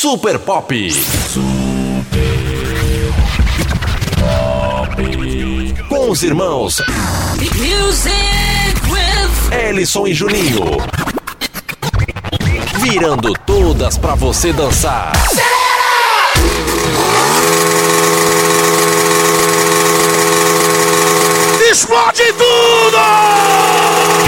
Super Pop. Com os irmãos Ellison e Juninho. Virando todas pra você dançar. Explode tudo!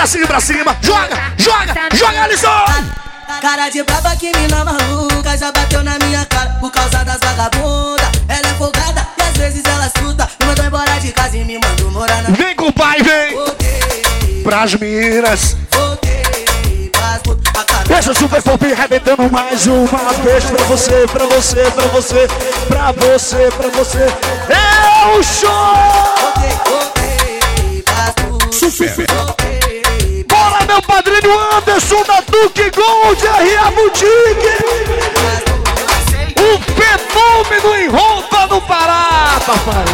O bracinho pra cima. Joga, joga, joga, Alisson! Cara de braba que mina maluca Já bateu na minha cara por causa das vagabundas Ela é folgada e às vezes ela escuta Me mandou embora de casa e me mandou morar na Vem com o pai, vem! Voltei, Pras minas. voltei Pras putas, a cara Essa super pop arrebentando mais uma vez pra você, pra você, pra você, pra você, pra você. É o show! Voltei Anderson da Duke Gold, R.A. Boutique! Um fenômeno em roupa no Pará, papai!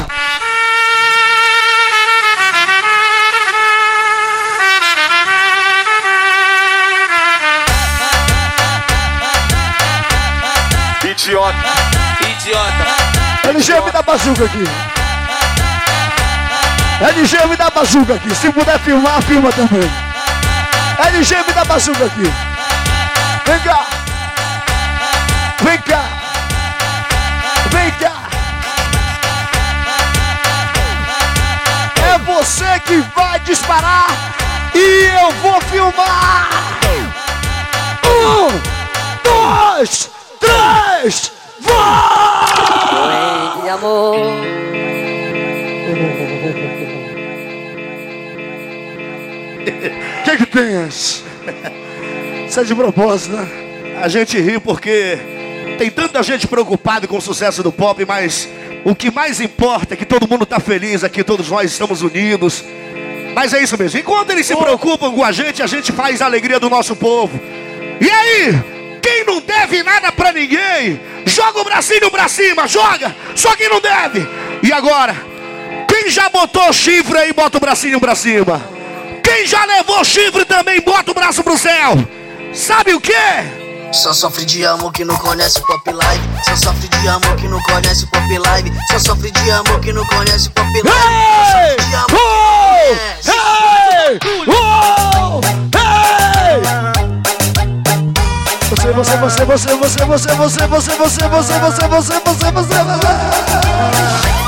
Idiota. Idiota. LG, me dá bazuca aqui. LG, me dá bazuca aqui. Se puder filmar, filma também. LG, me dá bazuca aqui. Vem cá. Vem cá. Vem cá. É você que vai disparar e eu vou filmar. Um, dois, três, Que tem? Isso é de propósito, né? A gente ri porque tem tanta gente preocupada com o sucesso do pop, mas o que mais importa é que todo mundo tá feliz aqui, todos nós estamos unidos. Mas é isso mesmo. Enquanto eles se preocupam com a gente, a gente faz a alegria do nosso povo. E aí, quem não deve nada pra ninguém, joga o bracinho pra cima, joga. Só quem não deve. E agora, quem já botou chifre aí, bota o bracinho pra cima. Quem já levou chifre também, bota o braço pro céu. Sabe o que? Só sofre de amor que não conhece pop live Só sofre de amor que não conhece pop live Só sofre de amor que não conhece pop live Só amor Oh! que não conhece Hey! Oh! Hey! Você, você, você, você, você, você, você, você, você, você, você, você, você, você, você.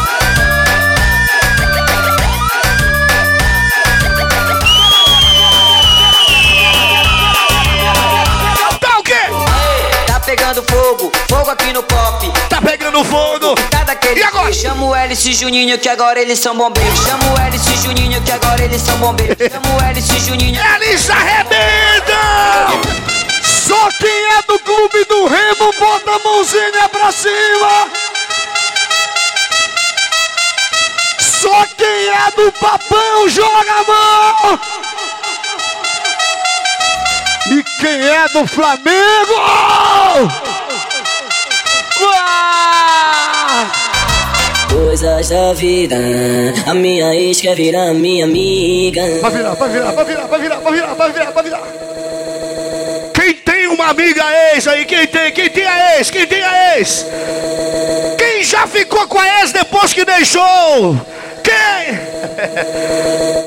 Fogo, aqui no pop. Tá pegando fogo. Tá daquele E agora? chama o Hélice Juninho que agora eles são bombeiros. Chama o Hélice Juninho que agora eles são bombeiros. Chama o Hélice Juninho. Eles arrebentam! Só quem é do clube do Remo bota a mãozinha pra cima! Só quem é do papão joga a mão! E quem é do Flamengo? Coisas da vida, a minha ex quer virar minha amiga. Vai virar, vai virar, vai virar, vai virar, vai virar, vai virar, vai virar. Quem tem uma amiga ex aí? Quem tem? Quem tem a ex? Quem tem a ex? Quem já ficou com a ex depois que deixou? Quem?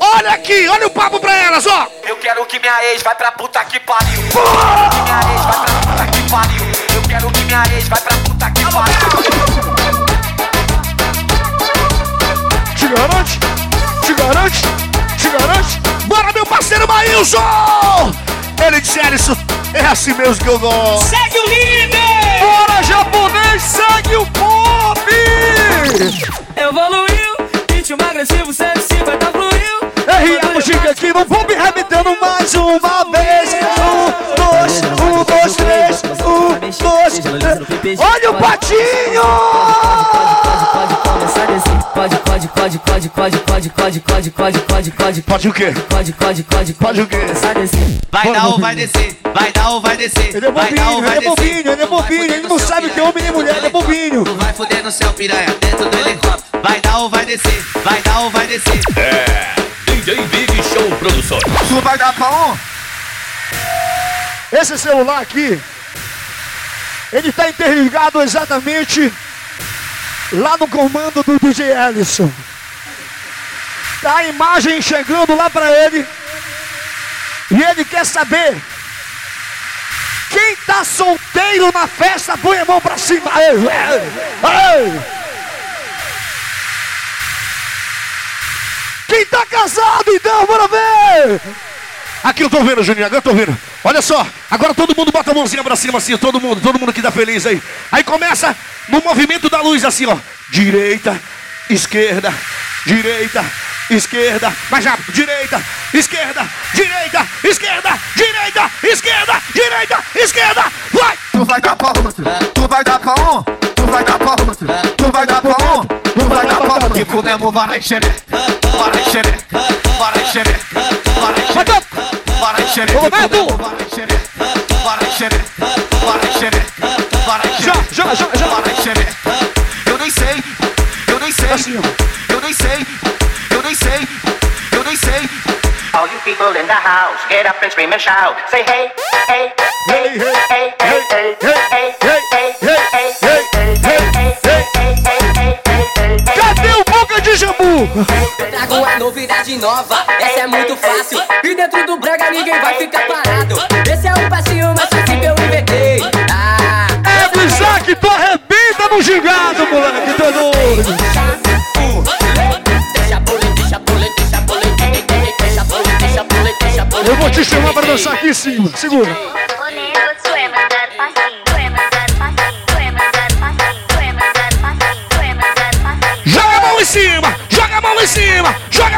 Olha aqui, olha o papo pra elas, ó. Eu quero que minha ex vai pra puta que pariu. Porra! Minha ex vai pra puta que pariu. Eu quero que minha ex vai pra puta que pariu. garante, te garante, te garante. Bora, meu parceiro Maílson! Ele disse, Ellison, é assim mesmo que eu gosto. Segue o líder! Bora, japonês, segue o pop! Evoluiu, ritmo agressivo, 150 tá fluiu. É ritmo chique aqui, no pop remitendo mais uma vez. Um, dois, um, dois, três, um, dois, três. Olha o patinho! Pode, pode, pode, pode, pode, pode, pode, pode, pode, pode, pode, Pode o quê? pode, pode, pode, Pode o quê? Vai dar ou vai descer, vai dar ou vai descer. Ele é vai dar ou bobinho, ele é bobinho, ele é bobinho, ele não sabe que é homem nem mulher, ele é bobinho. Tu vai fuder no céu, piranha, dentro do helicóptero. Vai dar ou vai descer, vai dar ou vai descer. DJ Big Show Produções. Tu vai dar pra um? Esse celular aqui, ele está interligado exatamente lá no comando do DJ Ellison. Tá a imagem chegando lá para ele. E ele quer saber quem tá solteiro na festa, põe a mão pra cima. Ei, ei, ei. Quem tá casado, então, bora ver! Aqui eu tô vendo, Juninho, agora eu tô vendo. Olha só, agora todo mundo bota a mãozinha pra cima assim, todo mundo, todo mundo que tá feliz aí. Aí começa no movimento da luz assim, ó. Direita, esquerda, direita, esquerda, mais rápido, direita, esquerda, direita, esquerda, direita, esquerda, direita, esquerda, vai! Tu vai dar pra tu vai dar pra um, tu vai dar pra tu vai dar pra um, tu vai dar pra outro. Que fudemos, vai xereca, vai xereca, vai vai xereca. Xereca, vai xereca, vai xereca, vai Já, xereca. já, já, xereca. Eu nem sei, eu nem sei, Assim, eu nem sei, eu nem sei, eu nem sei. All you people in the house, get up and scream and shout. Say hey, hey, Hey, hey, hey, hey, hey, hey, hey, hey, hey, hey, hey, hey, hey, hey, hey. Cadê o boca de jambu? Trago uma novidade nova, essa é muito fácil. E dentro do brega ninguém vai ficar parado. Esse é um passinho mais fácil que eu inventei. Ah, É do Isaac, tu arrebenta no gigado, moleque, tu é doido. Eu vou te chamar pra dançar aqui em cima, segura.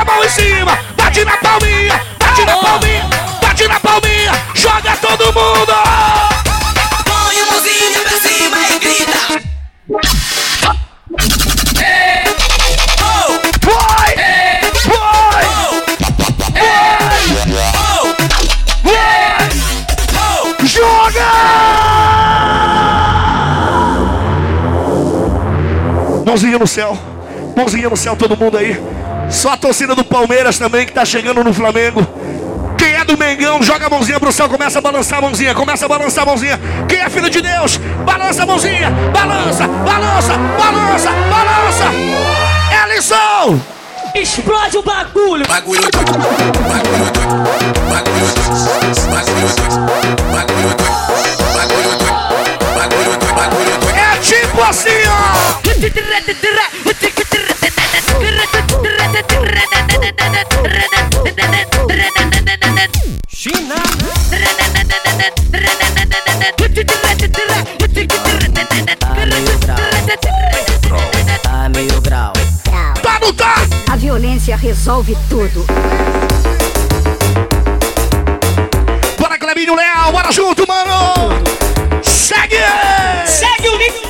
A mão em cima, bate na palminha, bate na palminha, bate na palminha, joga todo mundo! Põe a mãozinha pra cima e grita. Vai! Vai! Vai! Joga! Mãozinha no céu, mãozinha no céu, todo mundo aí. Só a torcida do Palmeiras também que tá chegando no Flamengo. Quem é do Mengão, joga a mãozinha pro céu, começa a balançar a mãozinha, começa a balançar a mãozinha. Quem é filho de Deus, balança a mãozinha, balança, balança, balança, balança. Ellison! Explode o bagulho. Bagulho doido, bagulho doido, bagulho doido, bagulho doido, bagulho doido, bagulho doido, bagulho doido, bagulho doido. É tipo assim, ó. Resolve tudo. Bora, Clebinho Leal, bora junto, mano! Segue! Segue o líder.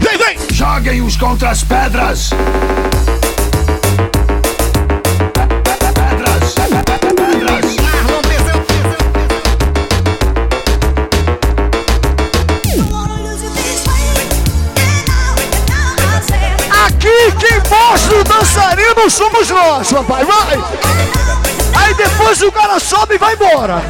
Vem, vem! Joguem-os contra as. Pedras, somos nós, papai, vai! Aí depois o cara sobe e vai embora.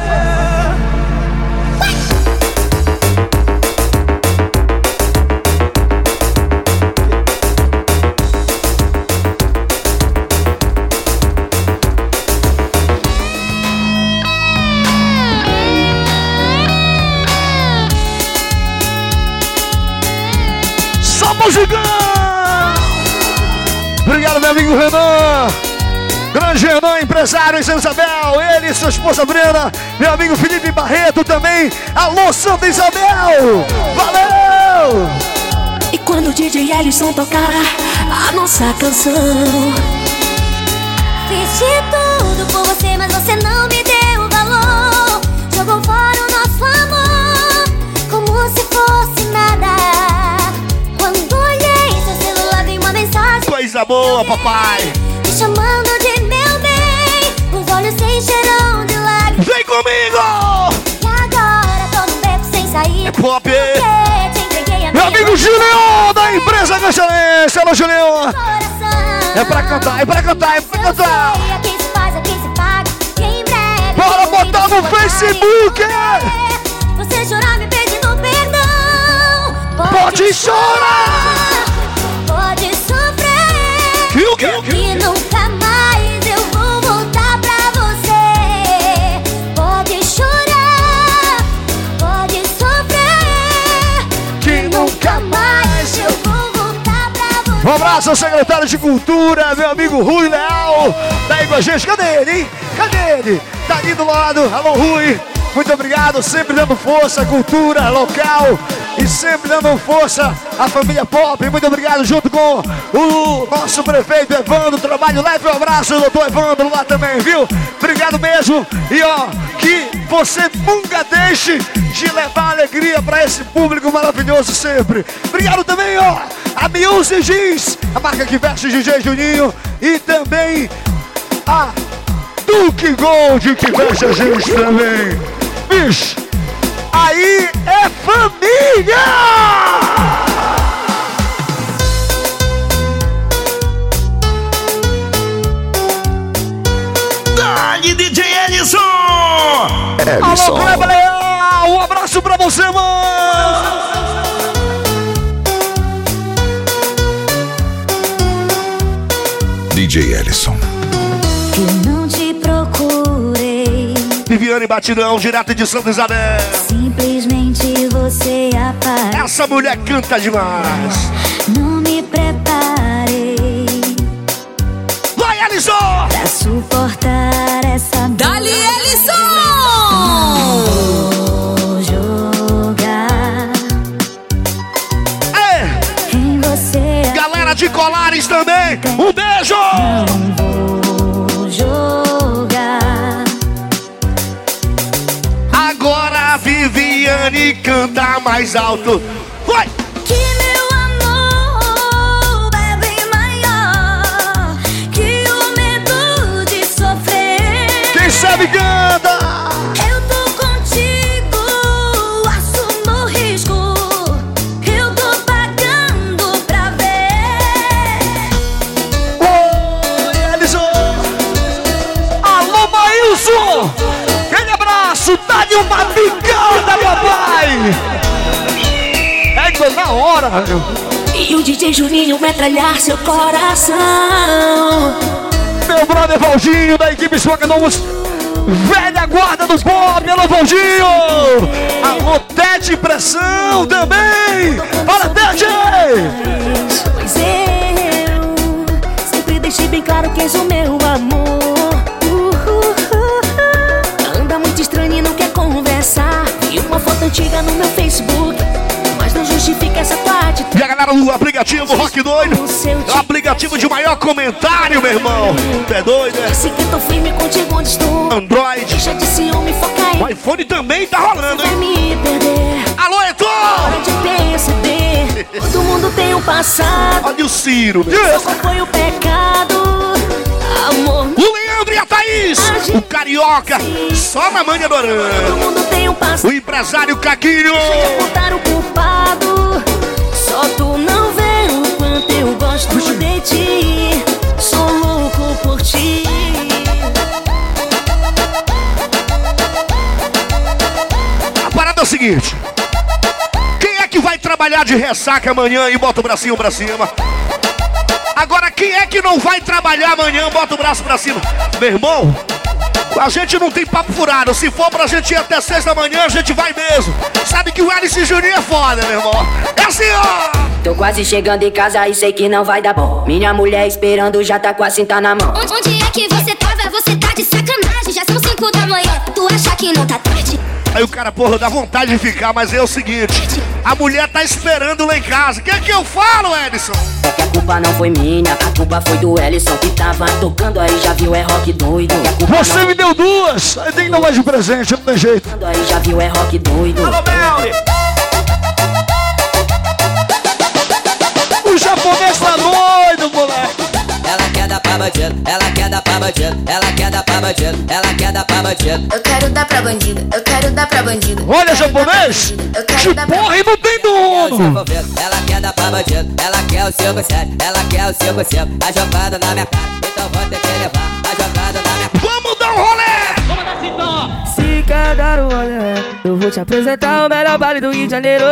Só musicão! Obrigado, meu amigo Renan! Grande Renan, empresário em São Isabel. Ele e sua esposa Brena. Meu amigo Felipe Barreto também. Alô, Santa Isabel. Valeu! E quando o DJ Ellison tocar a nossa canção Fiz de tudo por você, mas você não me deu valor. Jogou fora o nosso amor, como se fosse nada. Coisa boa, papai. Me chamando de meu bem, os olhos se encheram de lágrimas. Vem comigo! E agora tô num beco sem sair. É pop. Meu amigo Julião, da empresa Ganchalense. Alô, Julião. É pra cantar, é pra cantar, é pra cantar. Sei a quem se faz, a quem se paga. E em breve. Bora botar no Facebook. Você chorar me pedindo perdão. Pode chorar. Sofrer. Que nunca mais eu vou voltar pra você. Pode chorar. Pode sofrer. Que nunca mais eu vou voltar pra você. Um abraço ao secretário de Cultura, meu amigo Rui Leal. Tá aí com a gente. Cadê ele, hein? Cadê ele? Tá ali do lado. Alô, Rui. Muito obrigado, sempre dando força cultura local e sempre dando força à família Pop. Muito obrigado, junto com o nosso prefeito Evandro. Trabalho leve, um abraço, doutor Evandro, lá também, viu? Obrigado mesmo. E ó, que você nunca deixe de levar alegria para esse público maravilhoso sempre. Obrigado também, ó, a Music Jeans, a marca que veste DJ Juninho e também a Duke Gold que veste a gente também. Bicho, aí é família! Dali, DJ Ellison! Alô, Kleber Leal, um abraço pra você, mano! DJ Ellison. Viviane Batidão, direto de Santa Isabel. Simplesmente você apareceu. Essa mulher canta demais. Não me preparei Vai, Alisson! pra suportar essa Dali Viviane canta mais alto. Hora, meu. E o DJ Juninho metralhar seu coração. Meu brother Valdinho, da equipe Swag Novos. Velha guarda do pop, alô Valdinho! Alô Tete Pressão também! Fala Tete! Pois eu sempre deixei bem claro que és o meu amor. Uh, uh, uh, uh. Anda muito estranho e não quer conversar. Vi uma foto antiga no meu Facebook, mas justifica essa tua atitude. E a galera do aplicativo Rock Doido, é o aplicativo de maior comentário, meu irmão. Tu é doido, é? Disse que tô firme contigo onde estou. Android. Deixa de ciúme, foca em O iPhone também tá rolando, hein? Alô, Heitor! Hora de perceber. Todo mundo tem um passado. Olha o Ciro, meu. Qual foi o pecado? Amor. O Leandro e a Thaís, o Carioca, só na manha do Todo Aranha. mundo tem um passado. O empresário Caquinho. apontar o culpado. Só tu não vê o quanto eu gosto de ti. Sou louco por ti. A parada é o seguinte. Quem é que vai trabalhar de ressaca amanhã e bota o bracinho pra cima? Agora, quem é que não vai trabalhar amanhã, bota o braço pra cima? Meu irmão, a gente não tem papo furado. Se for pra gente ir até seis da manhã, a gente vai mesmo. Sabe que o Alice Juninho é foda, meu irmão. É assim, ó. Tô quase chegando em casa e sei que não vai dar bom. Minha mulher esperando já tá com a cinta na mão. Onde, onde é que você tava? Você tá de sacanagem. Já são cinco Tu acha que não tá tarde? Aí o cara, porra, dá vontade de ficar, mas é o seguinte: a mulher tá esperando lá em casa. O que é que eu falo, Edson? É que a culpa não foi minha, a culpa foi do Ellison que tava tocando aí, já viu, é rock doido. Culpa Você não me deu duas, aí tem que dar mais de presente, não tem jeito. tocando aí, já viu, é rock doido. Alô, Belly! O japonês tá doido, pra bandido, ela quer dar pra bandido, ela quer dar pra bandido, ela quer dar pra bandido. Eu quero dar pra bandido. Eu quero dar pra bandido. Olha, japonês, Eu que quero dar pra porra e não tem dono. ela quer dar pra bandido, ela quer o seu sério, ela quer o seu conselho. Tá jogando na minha cara, então vou ter que levar. Tá jogando na minha cara. Vamos dar um rolê. Se quer dar um olhar, eu vou te apresentar o melhor baile do Rio de Janeiro.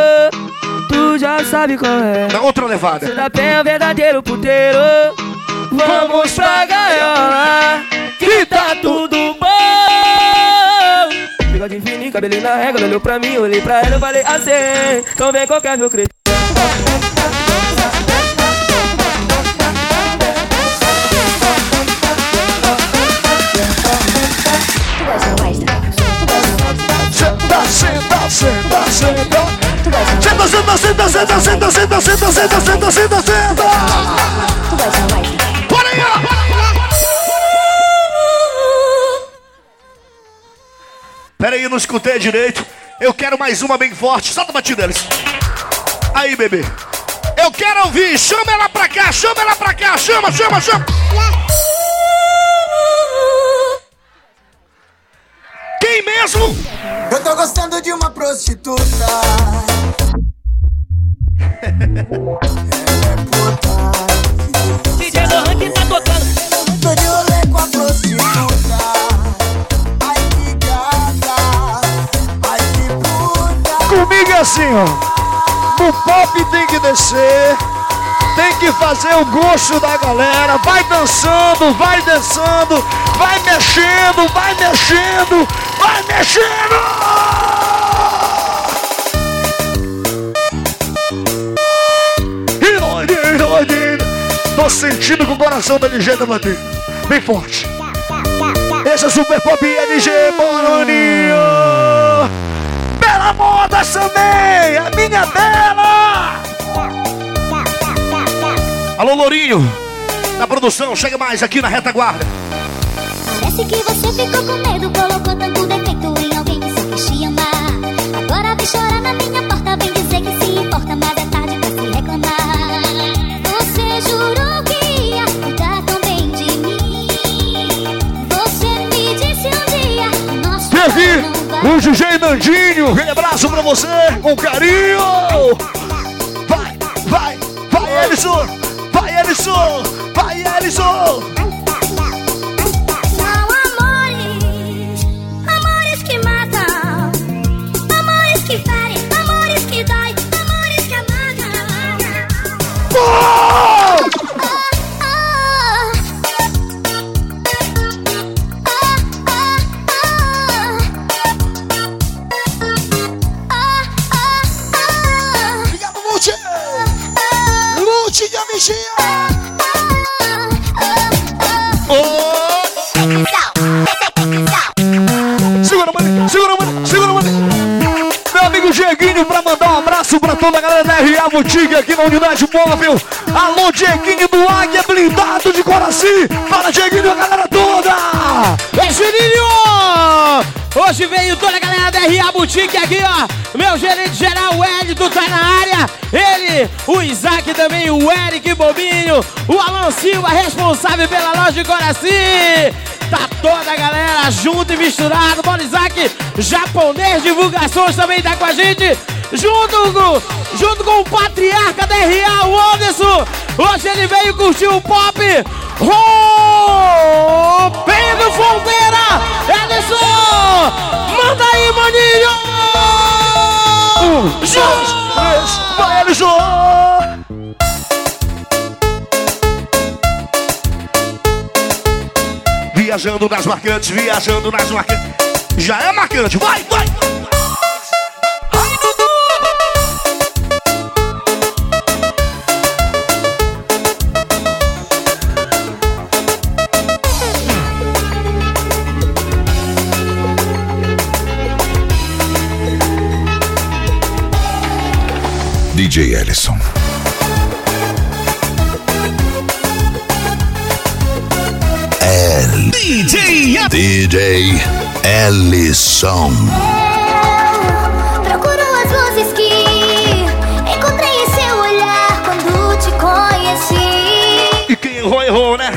Tu já sabe qual é. Na outra levada. Você da penha é o verdadeiro puteiro. Vamos pra gaiola, que tá tudo bom. Bigode fininho, cabelinho na régua, olhou pra mim, olhei pra ela, eu falei assim. Então vem qualquer meu cretino. Tá? Senta. Senta, senta, senta, senta, senta, senta, senta, senta, senta, senta, senta. Tu gosta mais, tá? Bora aí, ó. Pera aí, não escutei direito. Eu quero mais uma bem forte. Solta a batida deles. Aí, bebê. Eu quero ouvir. Chama ela pra cá, chama ela pra cá. Chama, chama, chama. Quem mesmo? Eu tô gostando de uma prostituta. Comigo é assim, ó. O pop tem que descer. Tem que fazer o gosto da galera. Vai dançando, vai dançando. Vai mexendo, vai mexendo. Vai mexendo! Tô sentindo com o coração da LG tá batendo. Bem forte. Esse é Super Pop LG Moroninho. Modas também, a minha bela. Alô, Lourinho. Na produção, chega mais aqui na retaguarda. Parece que você ficou com medo, colocou tanto defeito em alguém que só quis te amar. Agora vem chorar na minha o DJ Nandinho. Aquele abraço pra você, com carinho. Vai, vai, vai, Ellison. Vai, Ellison. Vai, Ellison. São amores, amores que matam, amores que ferem, amores que dói, amores que amargam. Toda a galera da RA Boutique aqui na Unidade Móvel. Alô, Dieguinho do Águia Blindado de Coraci. Fala, Dieguinho, a galera toda. É Juninho! Hoje veio toda a galera da RA Boutique aqui, ó. Meu gerente geral, o Elito, tá na área. Ele, o Isaac também, o Eric Bobinho, o Alan Silva, responsável pela loja de Coraci. Tá toda a galera junto e misturado. Bora, Isaac, japonês divulgações também tá com a gente. Junto com, junto com o patriarca da RA, o Anderson. Hoje ele veio curtir o pop. Rompendo fronteira! Ederson! Manda aí, maninho! Um, vai. Viajando nas marcantes, viajando nas marcantes. Já é marcante, vai, vai. DJ Ellison. El DJ DJ Ellison. Procuro as luzes que encontrei em seu olhar quando te conheci. E quem errou, errou, né?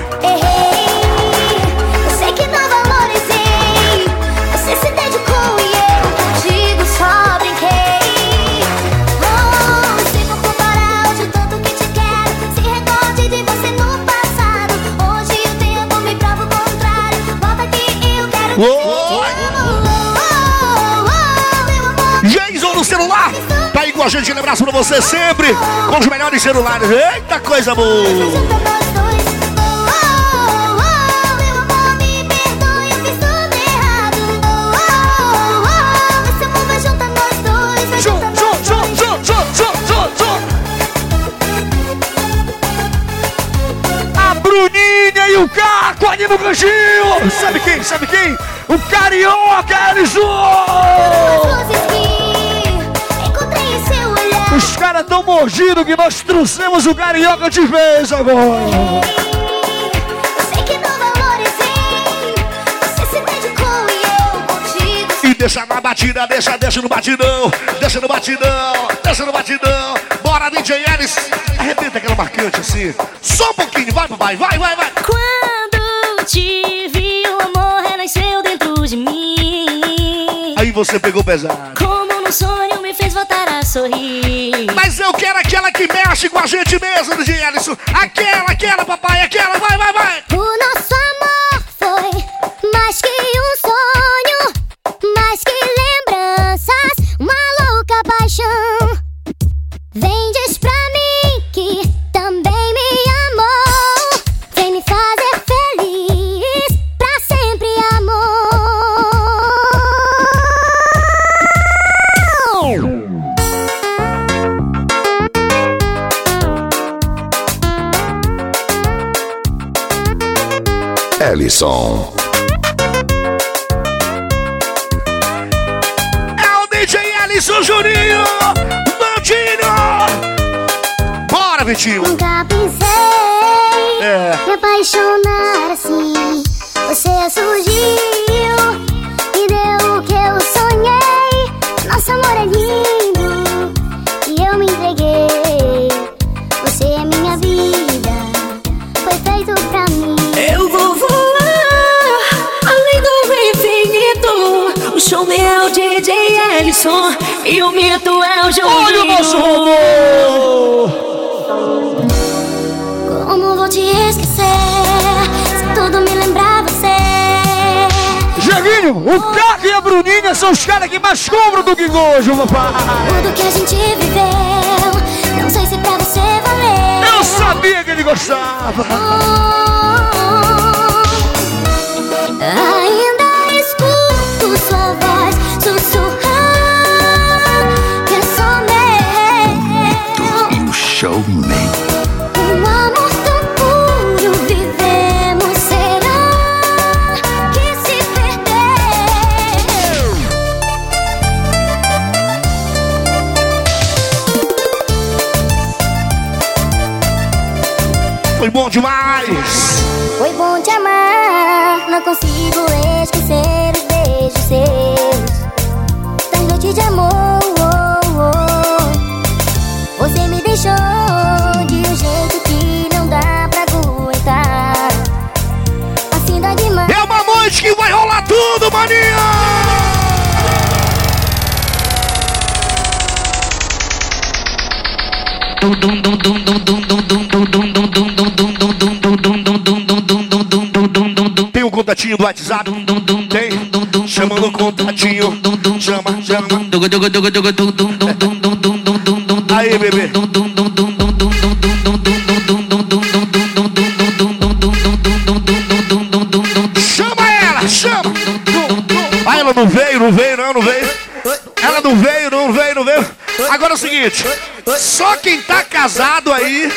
A gente, um abraço pra você sempre. Com os melhores celulares. Eita coisa boa. E o Caco ali no cantinho. Sabe quem? Sabe quem? O Carioca Ellison! Os caras tão mordidos que nós trouxemos o Carioca de vez agora. E deixa na batida, deixa, deixa no batidão. Deixa no batidão, deixa no batidão. Bora, DJ Ellis. Arrebenta aquela marcante assim. Só um pouquinho, vai, papai, vai, vai, vai. Quando te vi, o amor renasceu dentro de mim. Aí você pegou pesado. Como no sonho me fez voltar a sorrir. Mas eu quero aquela que mexe com a gente mesmo, DJ Ellison. Aquela, aquela, papai, aquela, vai, vai, vai. Ellison. DJ Ellison e o mito é o Juninho. Olha o nosso Como vou te esquecer se tudo me lembrar você? Jeguinho, o Caco e a Bruninha são os caras que mais cobram do que gojo, papai. Tudo que a gente viveu, não sei se pra você valeu. Eu sabia que ele gostava. Ainda demais. Contatinho do WhatsApp? Tem? Chama no contatinho. Chama, chama. Aí, bebê. Chama ela, chama. Ah, ela não veio, não veio, não, não veio. Ela não veio, Agora é o seguinte, só quem tá casado aí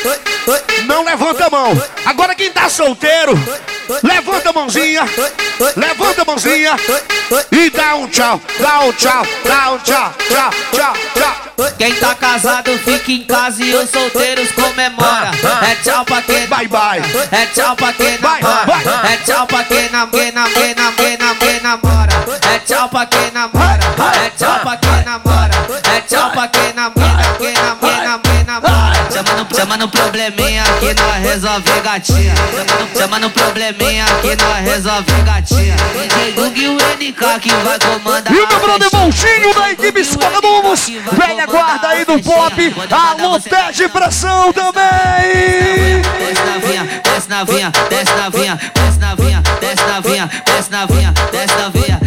não levanta a mão. Agora quem tá solteiro, levanta a mãozinha, levanta a mãozinha e dá um tchau, dá um tchau, dá um tchau, tchau, tchau, tchau. Quem tá casado fica em casa e os solteiros comemora. É tchau pra quem Bye bye. É tchau pra quem namora. É tchau pra quem nam- quem nam- quem nam- quem nam- quem namora. É tchau pra quem namora. É tchau pra quem namora. É tchau pra quem. Quem nam- quem nam- quem namora. Chama no, chama no probleminha que nós resolve gatinha. Chama no, probleminha que nós resolve gatinha. DJ Gug e o NK que vai comandar. E o meu brother. Montinho da equipe Escola Novos, velha guarda aí do pop, alô Pede Pressão também. Desce na vinha, desce na vinha, desce na vinha, desce na vinha, desce na vinha, desce na vinha, desce na vinha,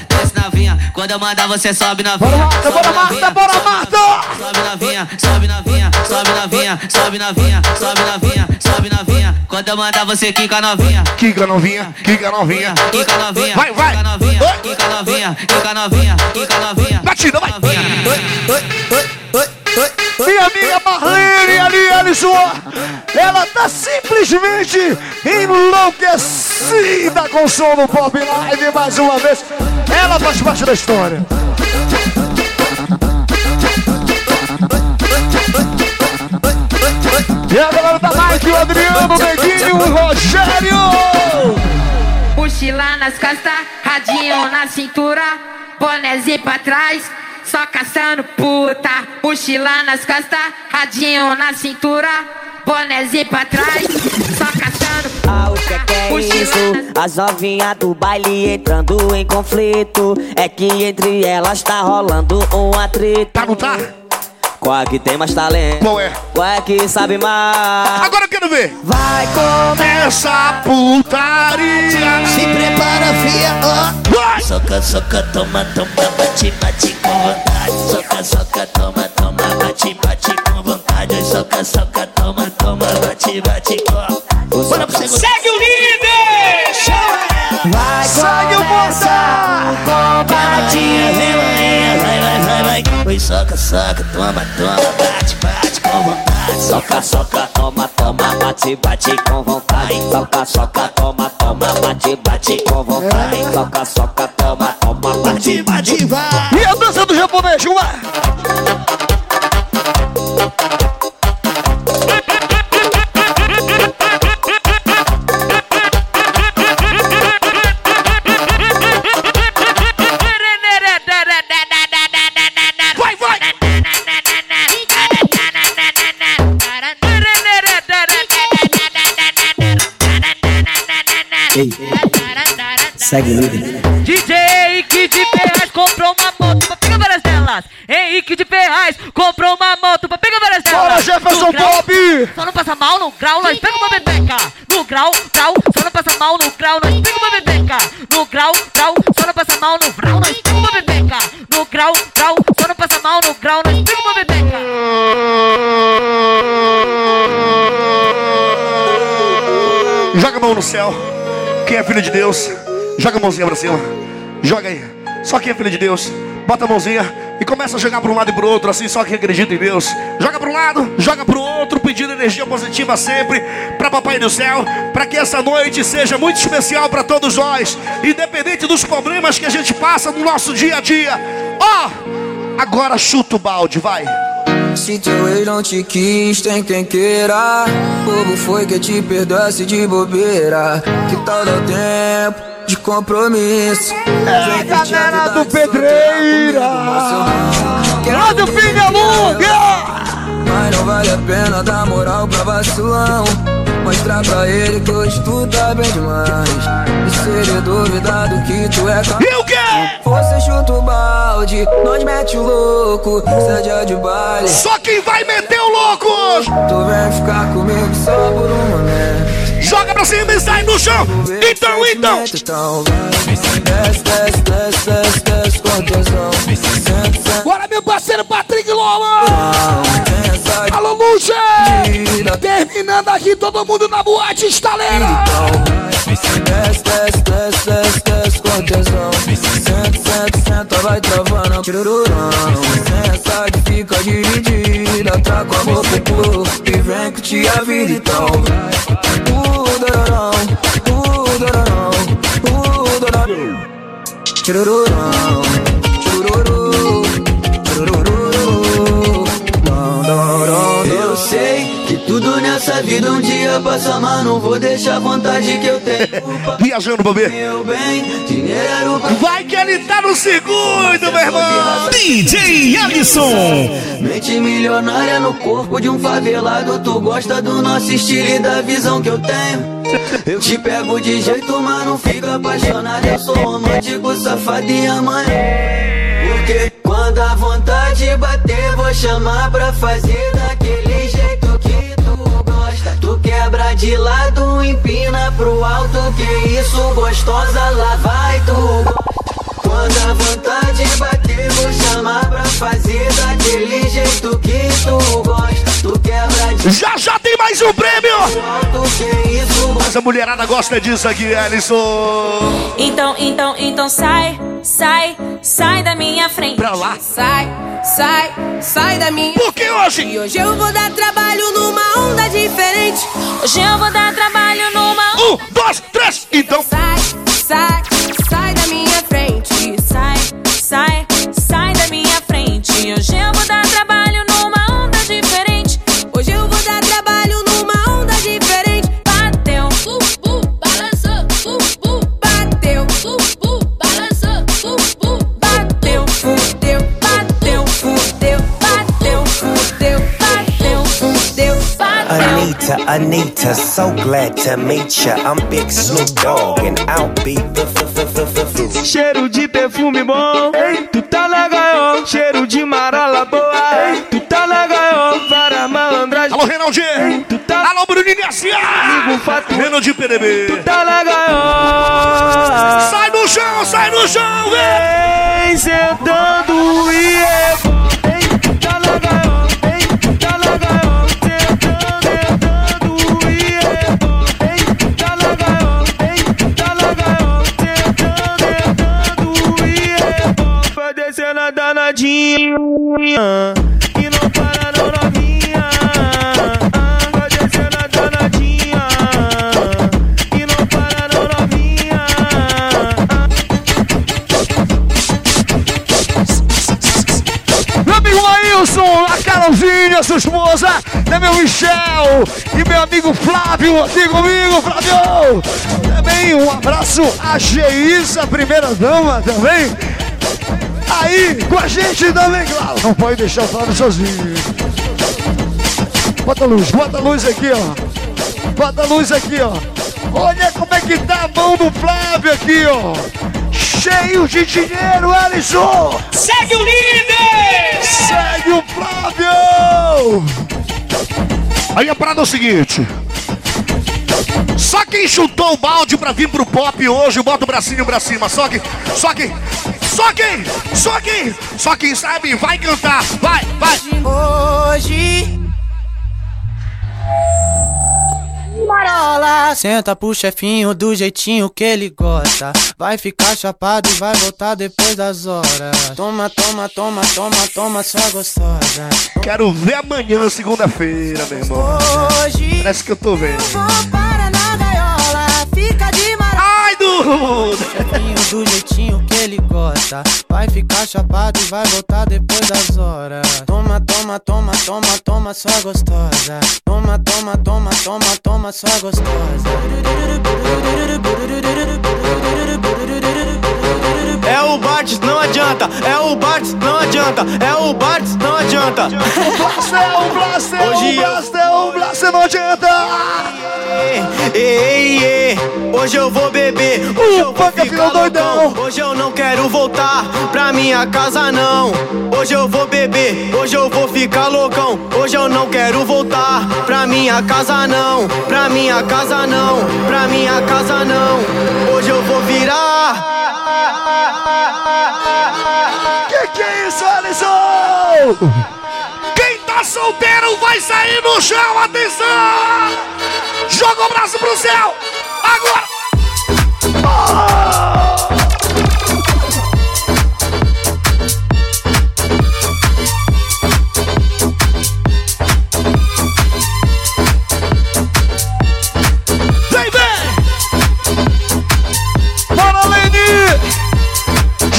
desce na vinha. Quando eu mandar você sobe na vinha. Marta, bora Marta, bora Marta. Sobe na vinha, sobe na vinha, sobe na vinha, sobe na vinha, sobe na vinha, sobe na vinha. Quando eu mandar você quica novinha. Kika novinha, Kika novinha. Quica novinha, Vai, vai. quica novinha, Oi. quica novinha, quica novinha, quica novinha. Batida, vai. Novinha. Minha amiga Marlene ali, Alisson, ela tá simplesmente enlouquecida com o som do Pop Live mais uma vez. Ela faz parte da história. E a galera da Mike, o Adriano, o Neguinho, o Rogério. Mochila nas costas, radinho na cintura, bonézinho pra trás, só caçando puta. Mochila nas costas, radinho na cintura, bonézinho pra trás, só caçando Ah, o que é que é isso? As novinhas do baile entrando em conflito. É que entre elas tá rolando um atrito. Tá, não tá? Qual é que tem mais talento? Qual é? Qual é que sabe mais? Agora eu quero ver. Vai comer. Essa putaria. Se prepara, fia. Vai. Soca, soca, toma, toma, bate, bate com vontade. Soca, soca, toma, toma, bate, bate com vontade. Soca, soca, toma, toma, bate, bate com. Bora pro segundo. Segue o líder! Oi, soca, soca, toma, toma, bate, bate com vontade. Soca, soca, toma, toma, bate, bate com vontade. Soca, soca, toma, toma, bate, bate com vontade. Soca, soca, toma, toma, bate, Bate, bate, vai. E a dança do japonês, vai. Segue o líder. DJ Henrique de Ferraz comprou uma moto pra pegar várias delas. Henrique de Ferraz comprou uma moto pra pegar várias delas. Bora, Jefferson Pop. Só não passa mal no grau, nós pega uma bebeca. No grau, grau, só não passa mal no grau, nós pega uma bebeca. No grau, grau, só não passa mal no grau, nós pega uma bebeca. No grau, grau, só não passa mal no grau, nós pega uma bebeca. Joga a mão no céu. Quem é filho de Deus, joga a mãozinha pra cima. Joga aí. Só quem é filho de Deus, bota a mãozinha e começa a jogar para um lado e pro outro, assim, só quem acredita em Deus. Joga para um lado, joga pro outro, pedindo energia positiva sempre para Papai do Céu, para que essa noite seja muito especial para todos nós, independente dos problemas que a gente passa no nosso dia a dia. Ó, agora chuta o balde, vai. Se teu ex não te quis, tem quem queira. Bobo foi que te perdoasse de bobeira. Que tal dar tempo de compromisso? É, galera do Pedreira! Lá do Pingalunga! Mas não vale a pena dar moral pra vacilão. Mostrar pra ele que hoje tu tá bem demais. E se ele duvidar do que tu é capaz. E o quê? Você chuta o balde, nós mete o louco. É dia de baile. Só quem vai meter o louco hoje! Tu vem ficar comigo só por um momento. Joga pra cima e sai no chão! Então, então! Então. Desce, desce, desce, desce, desce com senta. Bora, meu parceiro Patrick Lola! Terminando aqui, todo mundo na boate estaleira! Desce, desce, desce, desce, desce com tesão. Senta, senta, senta, vai travando. Tirururão. Essa que fica dividido. tá com amor feito E vem que te a vida então Uh, dororão, uh, dororão, tudo nessa vida um dia passa Mas não vou deixar a vontade que eu tenho Viajando, bebê. Meu bem, dinheiro Vai que ele tá no segundo, meu irmão. DJ Alisson. Mente milionária no corpo de um favelado. Tu gosta do nosso estilo e da visão que eu tenho. Eu te pego de jeito, mas não fica apaixonado. Eu sou romântico, safado e amanhã. Porque quando a vontade bater Vou chamar pra fazer daquele Tu quebra de lado, empina pro alto Que isso, gostosa, lá vai tu quando a vontade bater, vou chamar pra fazer daquele jeito que tu gosta. Tu quebra de Já já tem mais um prêmio. alto, que isso, Mas a mulherada gosta disso aqui, Alisson. Então, então, então sai, sai, sai da minha frente. Pra lá. Sai, sai, sai da minha Por que hoje? E hoje eu vou dar trabalho numa onda diferente. Hoje eu vou dar trabalho numa Um, dois, três, então. Sai, sai Anita, Anita, so glad to meet ya. I'm Big Snoop Dogg, and I'll be the f f f f f Cheiro de perfume bom, tu tá na gaiola. Cheiro de marola boa, tu tá na gaiola. Para malandragem, Alô, Reinaldinho. tu tá Alô, Bruninho S.A. amigo fato. Reinaldinho PDB. Tu tá na gaiola. Sai do chão, sai do chão, vem. Vem sentando e e não para não novinha. Vai descendo a danadinha e não para não novinha. Meu amigo Ailson, a Carolzinha, sua esposa, né, meu Michel e meu amigo Flávio, aqui comigo, Flávio. Também um abraço a Geisa, primeira dama também. Aí, com a gente também, claro. Não pode deixar o Flávio sozinho. Bota a luz, bota a luz aqui, ó. Bota a luz aqui, ó. Olha como é que tá a mão do Flávio aqui, ó. Cheio de dinheiro, Alisson! Segue o líder! Segue o Flávio! Aí a parada é o seguinte. Só quem chutou o balde pra vir pro pop hoje, bota o bracinho pra cima. Só que, só que, só quem, só quem, só quem sabe vai cantar. Vai, vai. Hoje. Marola. Senta pro chefinho do jeitinho que ele gosta. Vai ficar chapado e vai voltar depois das horas. Toma, toma, toma, toma, toma, sua gostosa. Quero ver amanhã, segunda-feira, meu irmão. Hoje. Parece que eu tô vendo. Para Ai, do. Jeitinho que ele gosta. Vai ficar chapado e vai voltar depois das horas. Toma, toma, toma, toma, toma, sua gostosa. Toma, toma, toma, toma, toma, sua gostosa. É o Bartz, não adianta. É o Bartz, não adianta. É o Bartz, não adianta. O Blaster, o Blaster, Hoje o eu- Blaster, o Blaster não adianta. Ei, ei, hoje eu vou beber, hoje eu vou ficar doidão. Hoje eu não quero voltar pra minha casa não. Hoje eu vou beber, hoje eu vou ficar loucão. Hoje eu não quero voltar pra minha casa não, pra minha casa não, pra minha casa não. Hoje eu vou virar. Que que é isso, Alisson? solteiro, vai sair no chão, atenção! Joga o braço pro céu! Agora! Oh!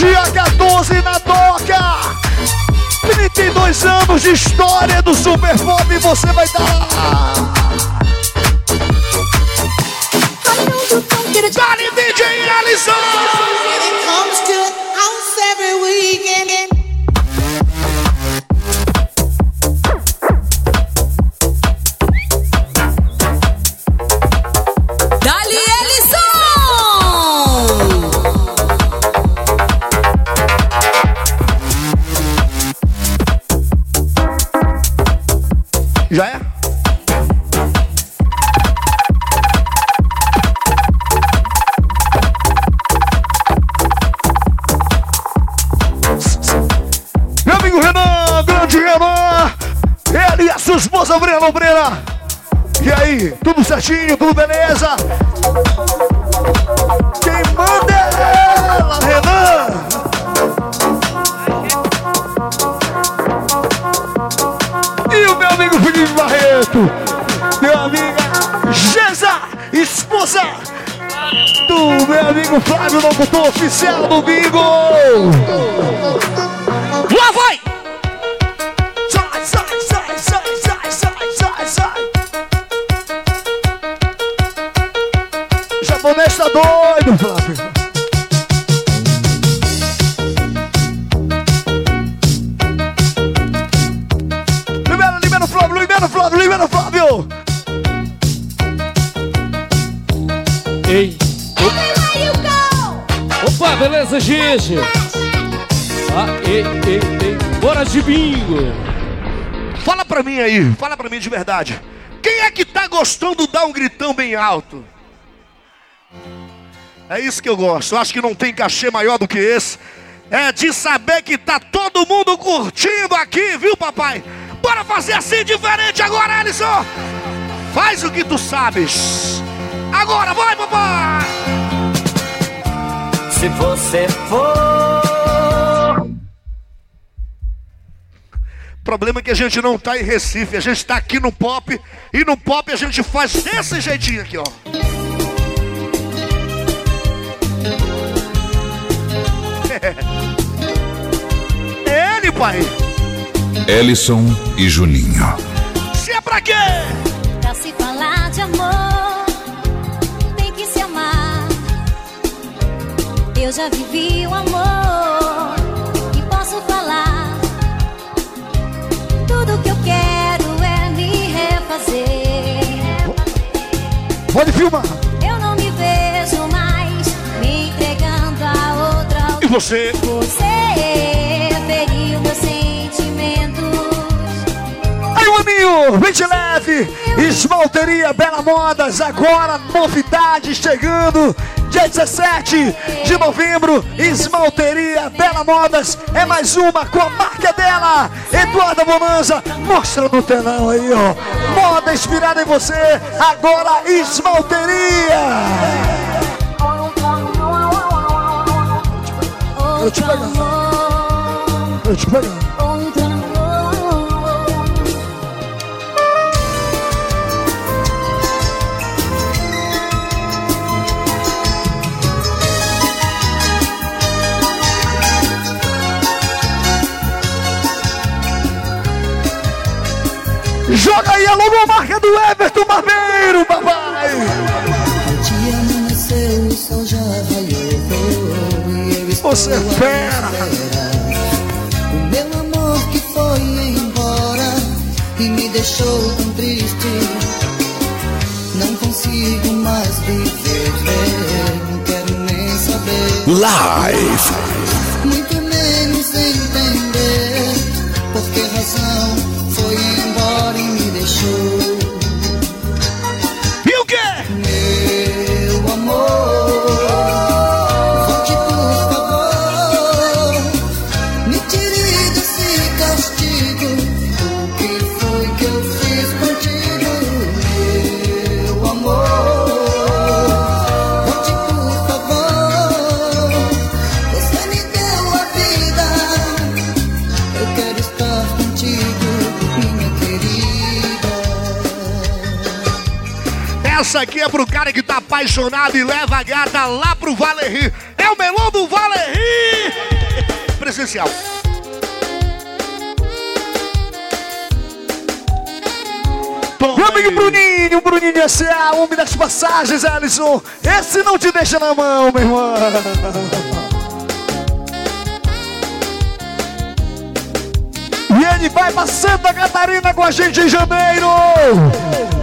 Dia 14 na toca! 32 anos de história do Super Pop você vai dar. Dale DJ Alisson! A sua esposa Brena! E aí, tudo certinho, tudo beleza? Quem manda é ela, Renan! E o meu amigo Felipe Barreto, meu amiga Gesa, esposa do meu amigo Flávio Locutor Oficial do Bingo! Gente? Ah, de bingo. Fala pra mim aí, fala pra mim de verdade. Quem é que tá gostando de dar um gritão bem alto? É isso que eu gosto. Eu acho que não tem cachê maior do que esse. É de saber que tá todo mundo curtindo aqui, viu, papai? Bora fazer assim diferente agora, Alisson! Faz o que tu sabes. Agora, vai, papai! Se você for. O problema é que a gente não tá em Recife, a gente tá aqui no pop e no pop a gente faz desse jeitinho aqui, ó. É ele, pai. Ellison e Juninho. Se é pra quê? Pra se falar de amor, Eu já vivi o amor e posso falar. Tudo que eu quero é me refazer. Pode filmar. Eu não me vejo mais me entregando a outra. E você? Você feriu meus sentimentos. Aí, o aninho, vem de leve. Esmalteria Bela Modas, agora novidade chegando. Dia 17 de novembro, Esmalteria Bela Modas é mais uma com a marca dela. Eduarda Bonanza, mostra no telão aí, ó. Moda inspirada em você, agora Esmalteria. Eu te pegar. Eu te pegar. Joga aí a logomarca do Everton Barbeiro, papai! Você é fera! O meu amor que foi embora e me deixou tão triste. Não consigo mais viver, não quero nem saber. Live. pro cara que tá apaixonado e leva a gata lá pro Valeri. É o melão do Valeri! Presencial. Meu amigo Bruninho, Bruninho S.A., homem das passagens, Alisson. Esse não te deixa na mão, meu irmão. E ele vai pra Santa Catarina com a gente em janeiro.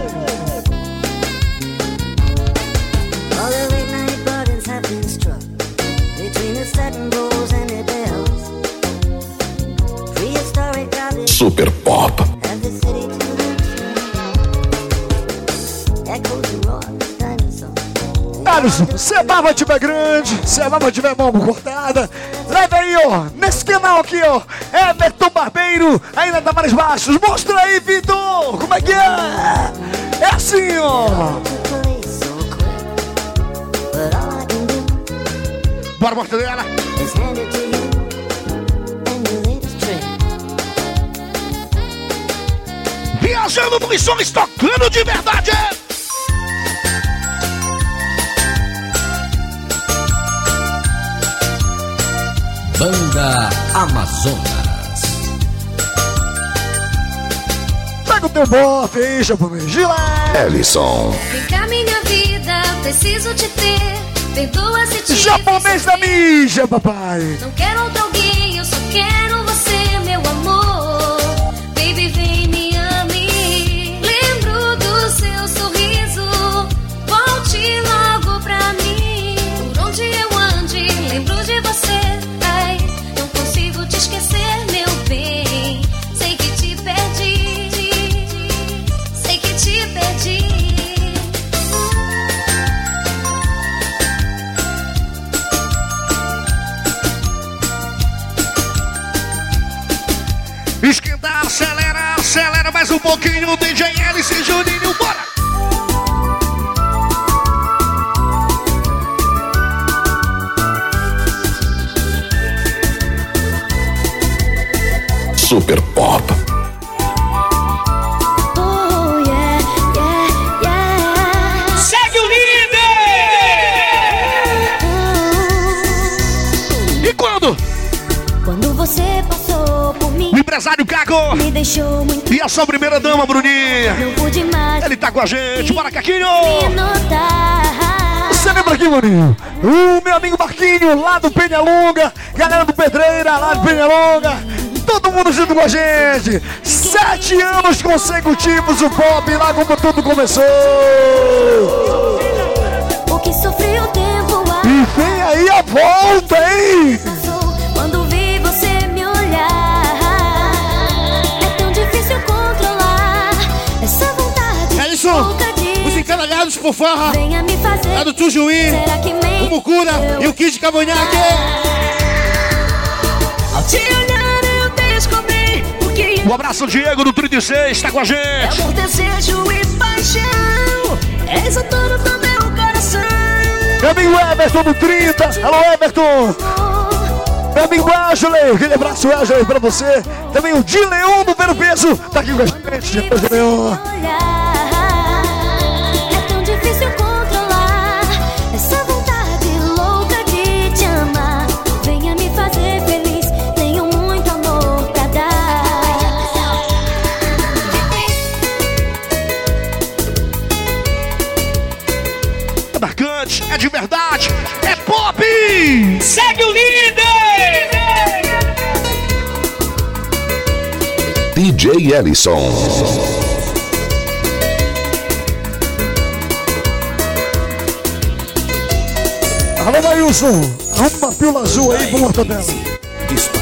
Roars, dinosaurs. Alisson, se a barba tiver grande, se a barba tiver mão cortada, leva aí, ó, nesse canal aqui, ó, Everton Barbeiro, ainda tá mais baixos. Mostra aí, Vitor, como é que é? É assim, ó. Bora, mortadela. is Viajando nos sons, tocando de verdade. Banda Amazonas. Pega o teu bofe aí, japonês. Ellison. Vem cá, minha vida, preciso te ter. Perdoa se te Japonês da mídia, papai. Não quero outro alguém, eu só quero você, meu amor. Mais um pouquinho. DJ Alice e Juninho, bora. Super Pop. Oh, yeah, yeah, yeah. Segue o líder! E quando? Quando você passou por mim, O empresário Caco. E a sua primeira dama, Bruninha. Ele tá com a gente. Bora, Caquinho. Você lembra aqui, Maninho? O meu amigo Marquinho, lá do Penhalonga. Galera do Pedreira, lá do Penhalonga. Todo mundo junto com a gente. Sete anos consecutivos o pop, lá como tudo começou. O que sofri o tempo E vem aí a volta, hein? Os encanalhados por farra. Lá do Tujuí, o Mucura e o Kid Cavanhaque. Ao te olhar eu descobri o que Um abraço, Diego do 36, tá com a é gente. amor, desejo e paixão. És o dono do meu coração. Meu amigo Everton do 30. Alô, Everton. Meu amigo Wesley, aquele abraço, Wesley, pra você. Também o Di Leão do Vero Peso, tá aqui com a gente. Deus. É de verdade, é pop! Segue o líder! DJ Ellison. Alô, Mailson, arruma uma pílula azul aí pro mortadela. Disparando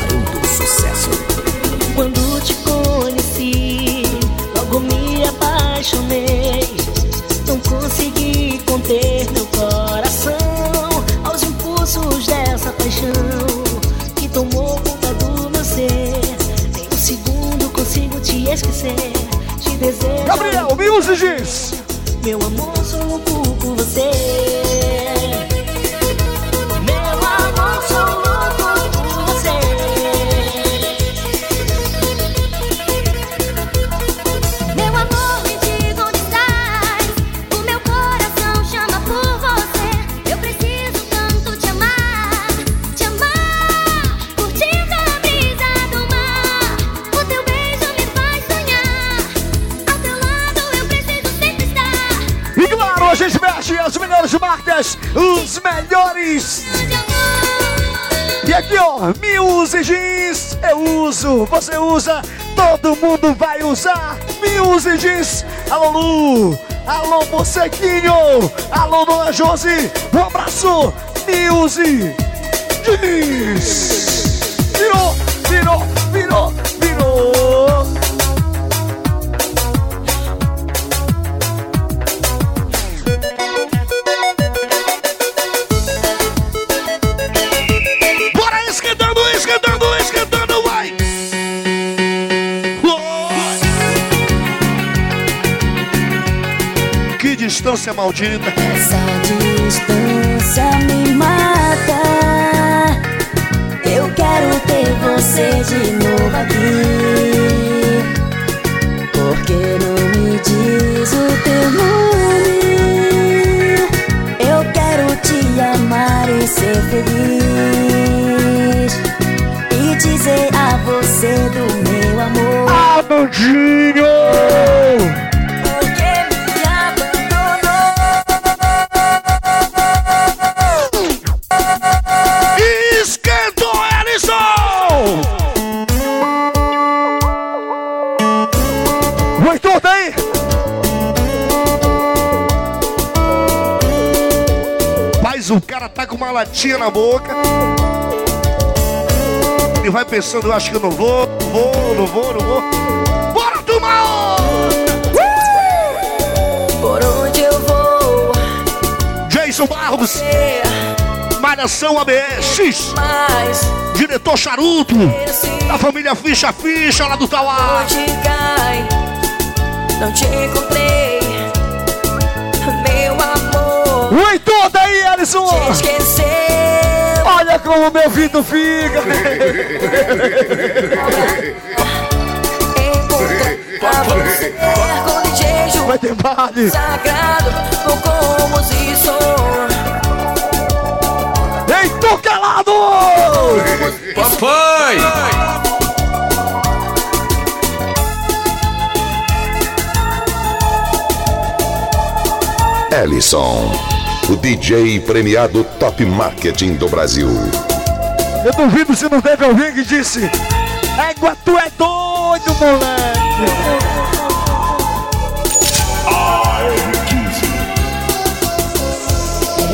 Diz. Meu amor, sou louco me use jeans, eu uso, você usa, todo mundo vai usar. Me use jeans. Alô, Lu. Alô, Mocequinho. Alô, Dona Josi. Um abraço. Me use jeans. Distância maldita! Essa distância me mata. Eu quero ter você de novo aqui. Porque não me diz o teu nome. Eu quero te amar e ser feliz. E dizer a você do meu amor. Amandinho! Tá com uma latinha na boca. E vai pensando, eu acho que eu não vou, não vou, não vou, não vou. Bora tomar! Por onde eu vou? Jason Barros! Malhação ABX! Diretor Charuto! Da família Ficha Ficha lá do Tauá! Não te encontrei, Heitor daí, Alisson! Olha como meu vidro fica! Vai ter baile! sagrado com composição. Heitor calado! Papai! Ellison, o DJ premiado Top Marketing do Brasil. Eu duvido se não teve alguém que disse Égua, tu é doido, moleque!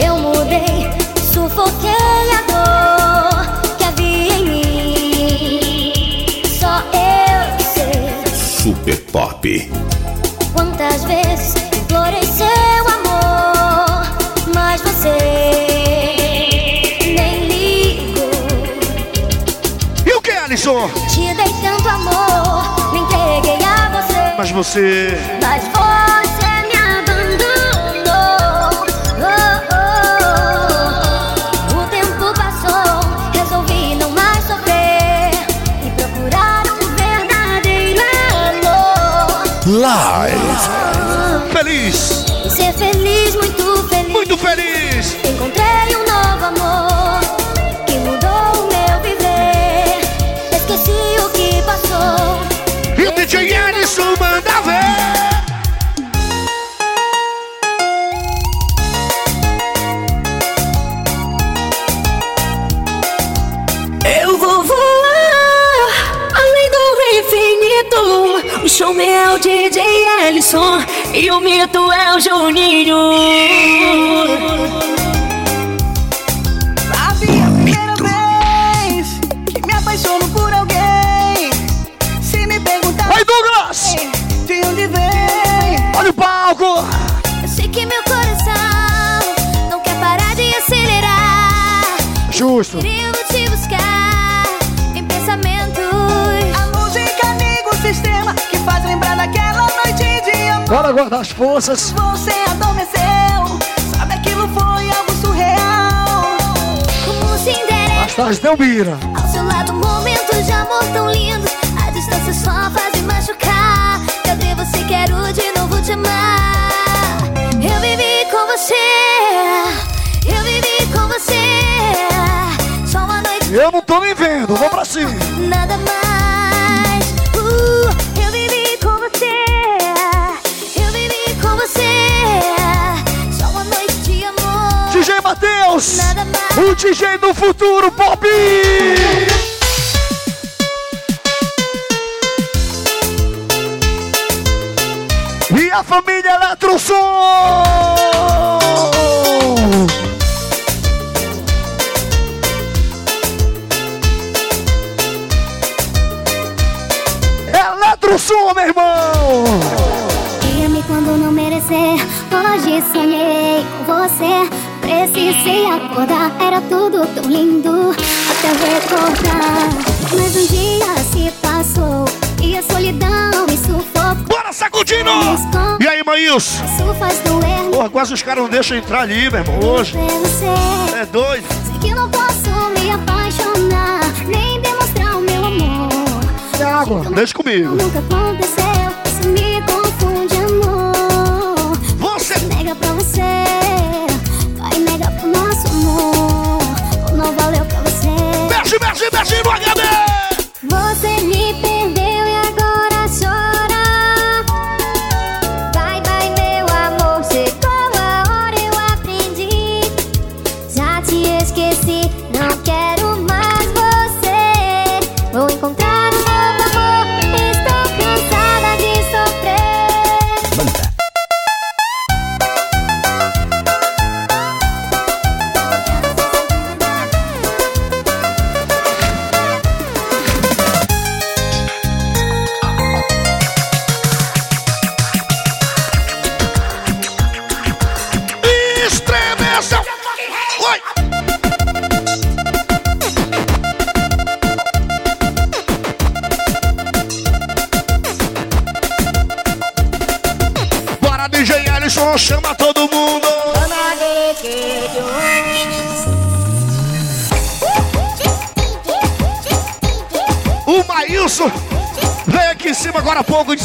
Eu mudei, sufoquei a dor que havia em mim. Só eu sei Super Pop. Alisson? Te dei tanto amor, me entreguei a você, Mas você. mas você me abandonou. Oh, oh. O tempo passou, resolvi não mais sofrer e procurar um verdadeiro amor. Live. Feliz! E o mito é o Juninho. Sabe a primeira vez que me apaixono por alguém? Se me perguntar Vai, Douglas! de onde vem, Olha o palco! Eu sei que meu coração não quer parar de acelerar. Justo! Eu vou te buscar em pensamentos. a música liga o sistema que faz lembrar daquela. Bora guardar as forças! Você adormeceu, sabe aquilo foi algo surreal. Como Cinderela. As tardes deu mira! Ao seu lado, momentos de amor tão lindos. A distância só faz me machucar. Cadê você? Quero de novo te amar. Eu vivi com você. Eu vivi com você. Só uma noite, Eu não tô nem vendo, vou pra cima! nada mais. O DJ do futuro, Pop! E a família Eletrosom! Eletrosom, meu irmão! Guia-me quando não merecer. Hoje sonhei com você. Precisei acordar, era tudo tão lindo. Até recordar. Mas um dia se passou e a solidão me sufocou. Bora, sacudindo! E aí, Maílson? Isso faz doer. Porra, quase os caras não deixam entrar ali, meu irmão, hoje. É doido. Sei que não posso me apaixonar, nem demonstrar o meu amor. Água, deixa comigo. Nunca aconteceu, Mexe, mexe,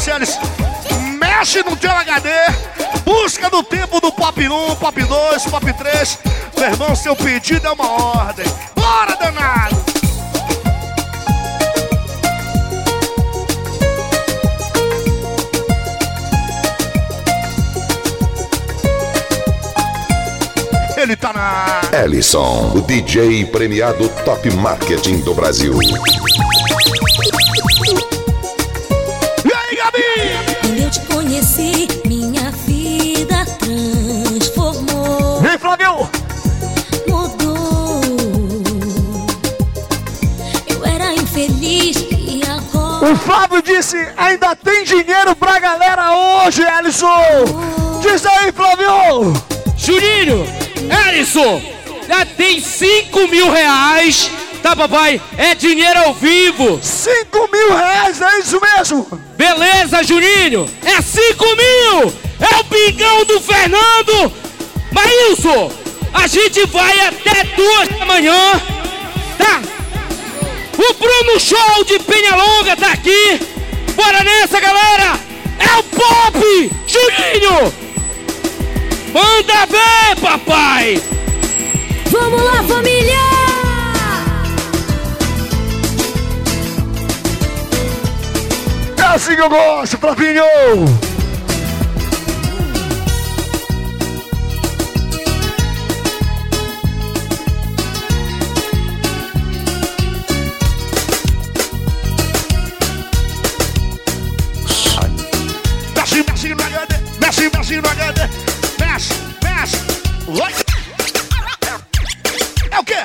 agora há pouco e disse eles, mexe no teu HD, busca no tempo do Pop 1, Pop 2, Pop 3. Meu irmão, seu pedido é uma ordem. Bora, danado! Ele tá na... Ellison, o DJ premiado Top Marketing do Brasil. Ellison! Diz aí, Flávio! Juninho, Ellison, já tem 5 mil reais, tá papai? É dinheiro ao vivo. 5 mil reais, é isso mesmo? Beleza, Juninho, é 5 mil. É o pingão do Fernando. Maílson, a gente vai até duas da manhã, tá? O Bruno Show de Penhalonga tá aqui. Bora nessa, galera. É o Pop, Juninho. Manda ver, papai! Vamos lá, família! É assim que eu gosto, Flavinho! Mexe, mexe mexe. É o quê?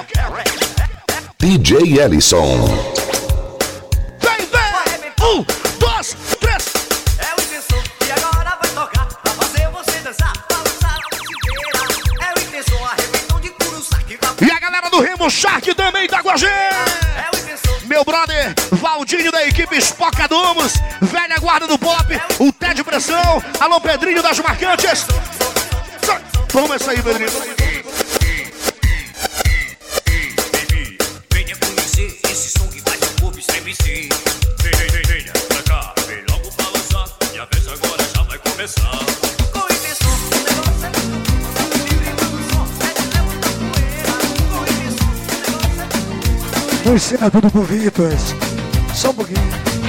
DJ Ellison. Equipe Espoca Domos, velha guarda do pop, o Ted Pressão, alô Pedrinho das Marcantes. Toma essa aí, Pedrinho. Venha conhecer esse som que faz o corpo estremecer. Vem, vem, vem, venha pra cá, vem logo balançar. E a festa agora já vai começar. Pois é, tudo por Vipas. Só um pouquinho.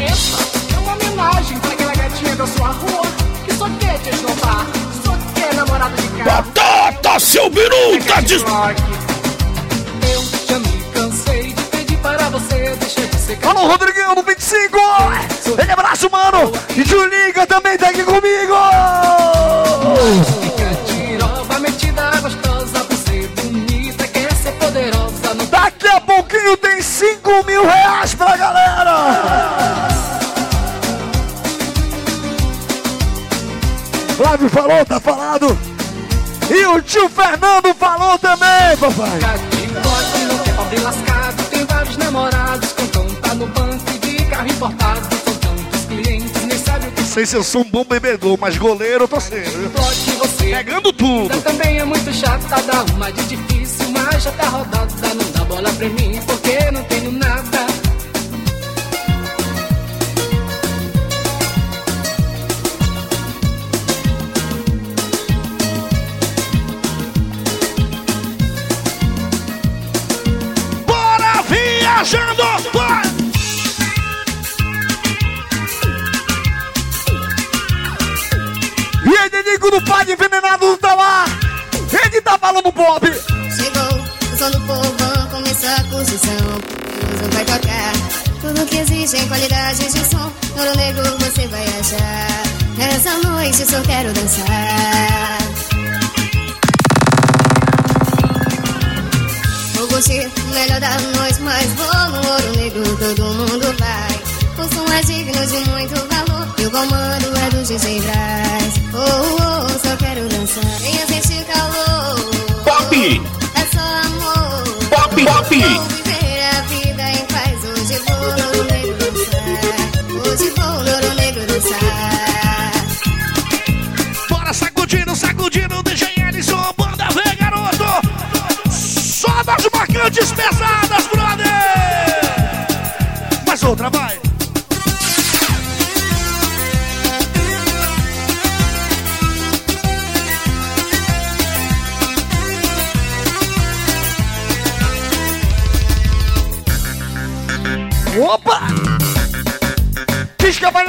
Essa é uma homenagem para aquela gatinha da sua rua que só quer te esnobar, só quer namorada de casa. Batata, seu biruta! Tá des... Eu já me cansei de pedir para você, deixa você... Alô, Rodrigão no 25! Ele abraço, mano! E Julinga também tá aqui comigo! Fica tiroba, metida, gostosa, você bonita, quer ser poderosa... Daqui a pouquinho tem 5 mil reais pra galera! Papai! pode, não quer pobre lascado. Tem vários namorados com conta no banco de carro importado. São tantos clientes, nem sabe o que Não sei se eu sou um bom bebedor, mas goleiro eu tô sendo. pode. Pegando tudo! Também é muito chato, tá dá uma de difícil, mas já tá rodada. Não dá bola pra mim, Chegou o som do povão, começou a construção. O som vai tocar. Tudo que existe em qualidade de som. Ouro negro você vai achar. Nessa noite só quero dançar. Vou curtir o melhor da noite, mas vou no ouro negro, todo mundo vai. O som é digno de muito valor. E o comando é do DJ Braz. Oh, oh, oh, só quero dançar. Venha sentir calor. Pop! É só amor. Pop, pop. Vou viver a vida em paz. Hoje vou no ouro negro dançar. Hoje vou no ouro negro dançar.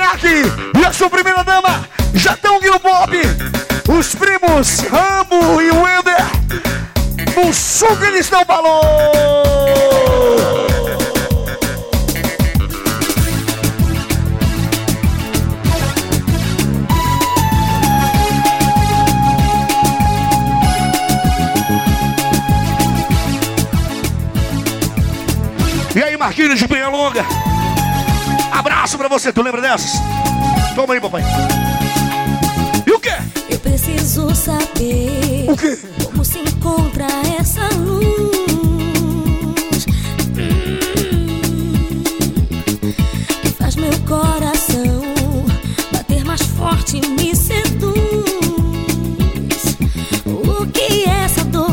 Cavanhaque e a sua primeira dama já estão aqui no pop. Os primos Rambo e Wender. No que eles dão valor. E aí, Marquinhos de Penha Longa. Abraço pra você, tu lembra dessas? Toma aí, papai. E o quê? Eu preciso saber o quê? como se encontra essa luz Hum, que faz meu coração bater mais forte e me seduz. O que é essa dor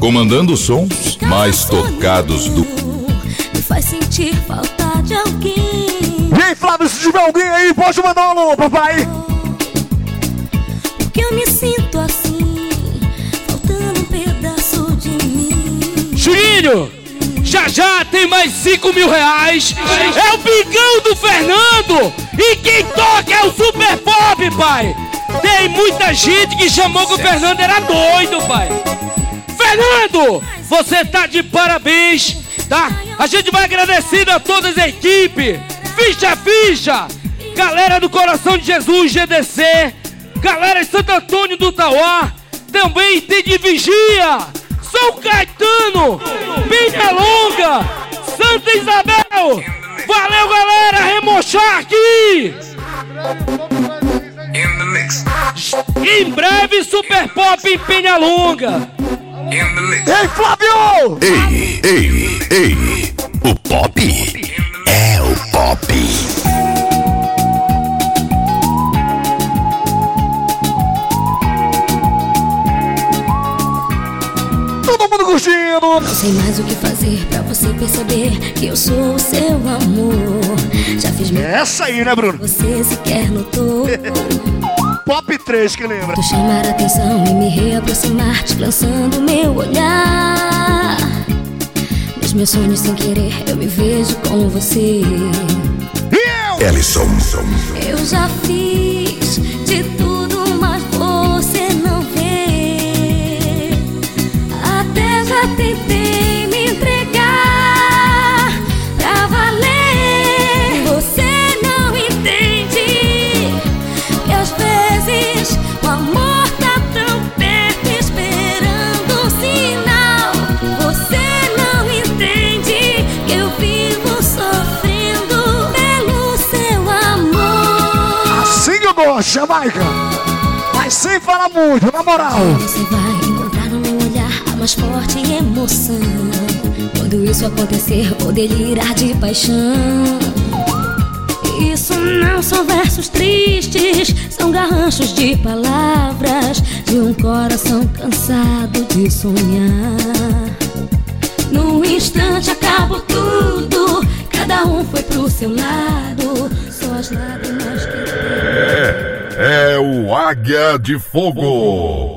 Comandando sons mais tocados do me faz sentir falta de alguém? E aí, Flávio, se tiver alguém aí, pode mandar um alô, papai. Porque eu me sinto assim, faltando um pedaço de mim. Chirinho, já já tem mais 5 mil reais. É o pingão do Fernando. E quem toca é o Super Pop, pai. Tem muita gente que chamou que o Fernando era doido, pai. Fernando, você tá de parabéns, tá? A gente vai agradecendo a todas a equipe. Ficha ficha. Galera do Coração de Jesus, GDC. Galera de Santo Antônio do Tauá. Também tem de Vigia. São Caetano. Penha Longa. Santa Isabel. Valeu, galera. Remochar aqui. Em breve, Super Pop em Penhalonga. Ei, Flávio! Ei, ei, ei, o pop é o pop. Todo mundo curtindo! Não sei mais o que fazer pra você perceber que eu sou o seu amor. Já fiz meu. Essa aí, né, Bruno? Você sequer notou. Pop 3 que lembra. Tu chamar a atenção e me reaproximar, te lançando meu olhar. Meus sonhos sem querer, eu me vejo com você. Ellison. Eu já fiz de tudo, mas você não vê. Até já tentei Jamaica. Mas sem falar muito, na moral. Você vai encontrar no meu olhar a mais forte emoção. Quando isso acontecer, vou delirar de paixão. Isso não são versos tristes, são garranchos de palavras de um coração cansado de sonhar. No instante acabou tudo, cada um foi pro seu lado, só as lágrimas que. É, o Águia de Fogo.